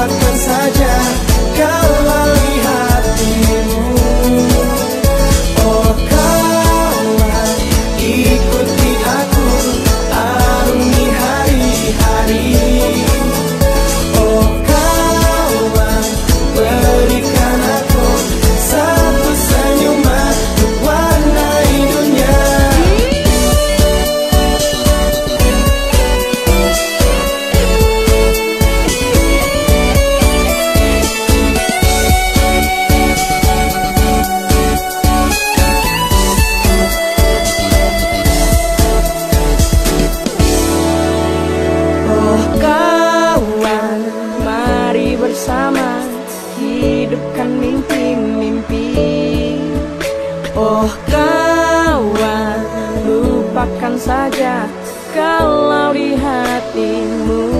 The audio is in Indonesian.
lupakan saja. bersama Hidupkan mimpi-mimpi. Oh kawan Lupakan saja Kalau di hatimu.